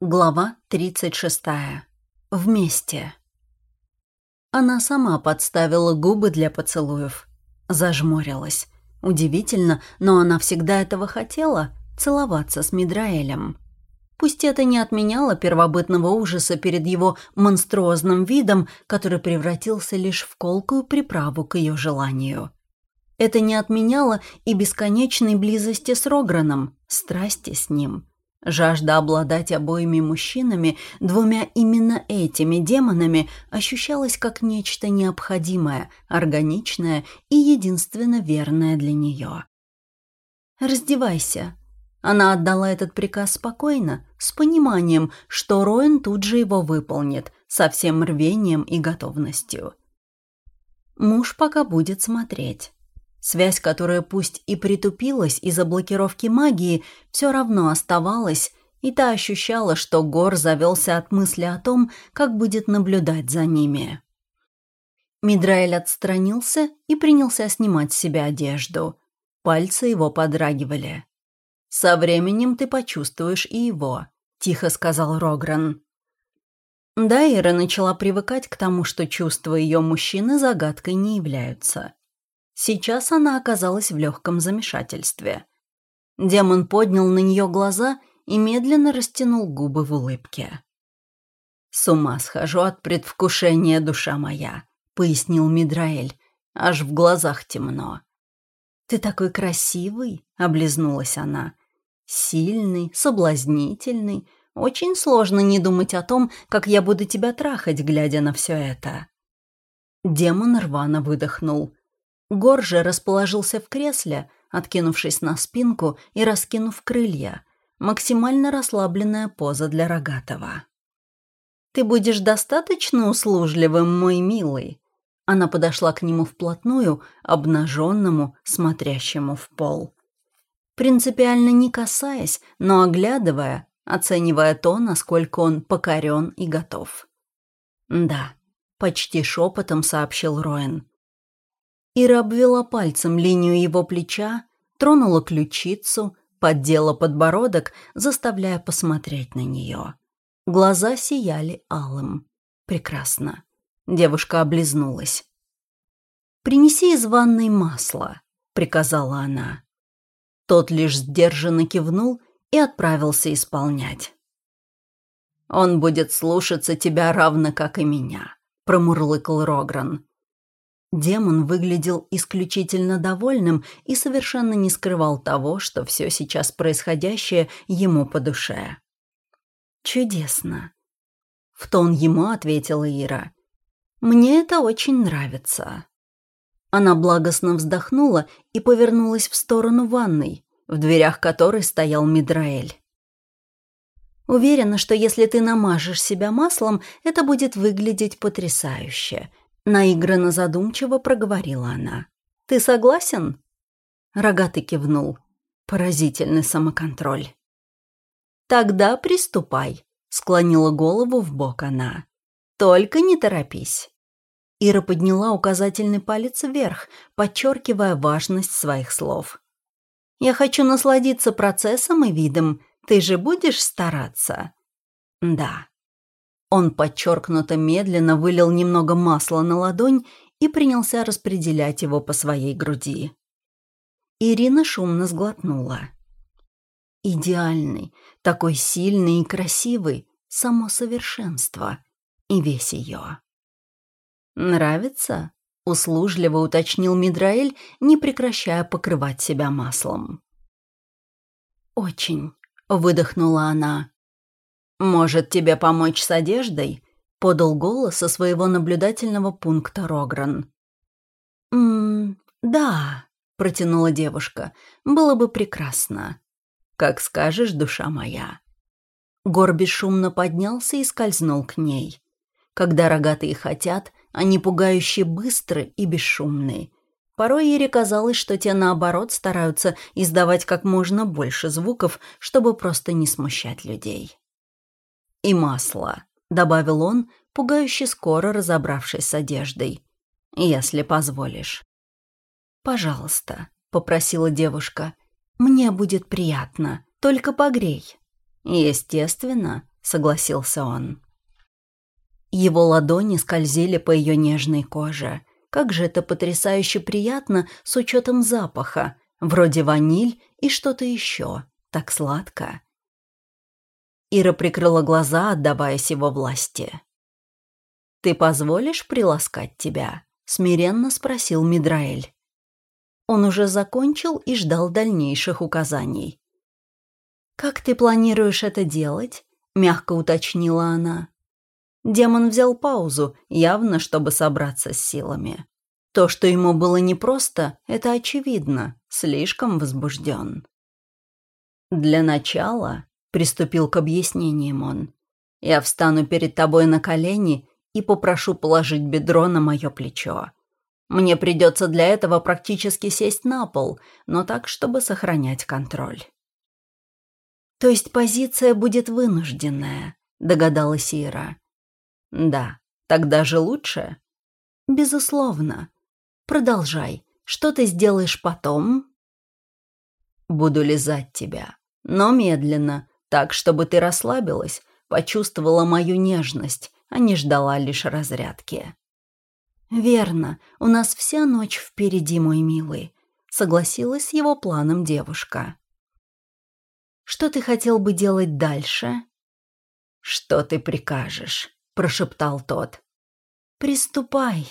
Глава 36. Вместе. Она сама подставила губы для поцелуев. Зажмурилась. Удивительно, но она всегда этого хотела — целоваться с Мидраэлем. Пусть это не отменяло первобытного ужаса перед его монструозным видом, который превратился лишь в колкую приправу к ее желанию. Это не отменяло и бесконечной близости с Рограном, страсти с ним — Жажда обладать обоими мужчинами, двумя именно этими демонами, ощущалась как нечто необходимое, органичное и единственно верное для нее. «Раздевайся». Она отдала этот приказ спокойно, с пониманием, что Роин тут же его выполнит, со всем рвением и готовностью. Муж пока будет смотреть. Связь, которая пусть и притупилась из-за блокировки магии, все равно оставалась, и та ощущала, что Гор завелся от мысли о том, как будет наблюдать за ними. Мидраэль отстранился и принялся снимать с себя одежду. Пальцы его подрагивали. «Со временем ты почувствуешь и его», — тихо сказал Рогран. Дайра начала привыкать к тому, что чувства ее мужчины загадкой не являются. Сейчас она оказалась в легком замешательстве. Демон поднял на нее глаза и медленно растянул губы в улыбке. «С ума схожу от предвкушения, душа моя», — пояснил Мидраэль. «Аж в глазах темно». «Ты такой красивый», — облизнулась она. «Сильный, соблазнительный. Очень сложно не думать о том, как я буду тебя трахать, глядя на все это». Демон рвано выдохнул. Гор расположился в кресле, откинувшись на спинку и раскинув крылья. Максимально расслабленная поза для рогатого. «Ты будешь достаточно услужливым, мой милый?» Она подошла к нему вплотную, обнаженному, смотрящему в пол. Принципиально не касаясь, но оглядывая, оценивая то, насколько он покорен и готов. «Да», — почти шепотом сообщил Роэн. Ира обвела пальцем линию его плеча, тронула ключицу, поддела подбородок, заставляя посмотреть на нее. Глаза сияли алым. Прекрасно. Девушка облизнулась. «Принеси из ванной масло», — приказала она. Тот лишь сдержанно кивнул и отправился исполнять. «Он будет слушаться тебя равно, как и меня», — промурлыкал Рогран. Демон выглядел исключительно довольным и совершенно не скрывал того, что все сейчас происходящее ему по душе. «Чудесно!» В тон ему ответила Ира. «Мне это очень нравится». Она благостно вздохнула и повернулась в сторону ванной, в дверях которой стоял Мидраэль. «Уверена, что если ты намажешь себя маслом, это будет выглядеть потрясающе», Наигранно задумчиво проговорила она. «Ты согласен?» Рогатый кивнул. Поразительный самоконтроль. «Тогда приступай», — склонила голову в бок она. «Только не торопись». Ира подняла указательный палец вверх, подчеркивая важность своих слов. «Я хочу насладиться процессом и видом. Ты же будешь стараться?» «Да», он подчеркнуто медленно вылил немного масла на ладонь и принялся распределять его по своей груди. Ирина шумно сглотнула. Идеальный, такой сильный и красивый, само совершенство. И весь ее. «Нравится?» — услужливо уточнил Мидраэль, не прекращая покрывать себя маслом. «Очень», — выдохнула она. «Может, тебе помочь с одеждой?» — подал голос со своего наблюдательного пункта Рогран. «Ммм, да», — протянула девушка, — «было бы прекрасно». «Как скажешь, душа моя». Гор бесшумно поднялся и скользнул к ней. Когда рогатые хотят, они пугающе быстры и бесшумны. Порой Ире казалось, что те, наоборот, стараются издавать как можно больше звуков, чтобы просто не смущать людей и масло», — добавил он, пугающе скоро разобравшись с одеждой. «Если позволишь». «Пожалуйста», — попросила девушка. «Мне будет приятно, только погрей». «Естественно», — согласился он. Его ладони скользили по ее нежной коже. Как же это потрясающе приятно с учетом запаха, вроде ваниль и что-то еще. Так сладко. Ира прикрыла глаза, отдаваясь его власти. «Ты позволишь приласкать тебя?» — смиренно спросил Мидраэль. Он уже закончил и ждал дальнейших указаний. «Как ты планируешь это делать?» — мягко уточнила она. Демон взял паузу, явно чтобы собраться с силами. То, что ему было непросто, это очевидно, слишком возбужден. «Для начала», — приступил к объяснениям он, «я встану перед тобой на колени и попрошу положить бедро на мое плечо. Мне придется для этого практически сесть на пол, но так, чтобы сохранять контроль. «То есть позиция будет вынужденная», — догадалась Ира. «Да, тогда же лучше». «Безусловно. Продолжай. Что ты сделаешь потом?» «Буду лизать тебя, но медленно, так, чтобы ты расслабилась, почувствовала мою нежность, а не ждала лишь разрядки». «Верно, у нас вся ночь впереди, мой милый», — согласилась с его планом девушка. «Что ты хотел бы делать дальше?» «Что ты прикажешь?» — прошептал тот. «Приступай»,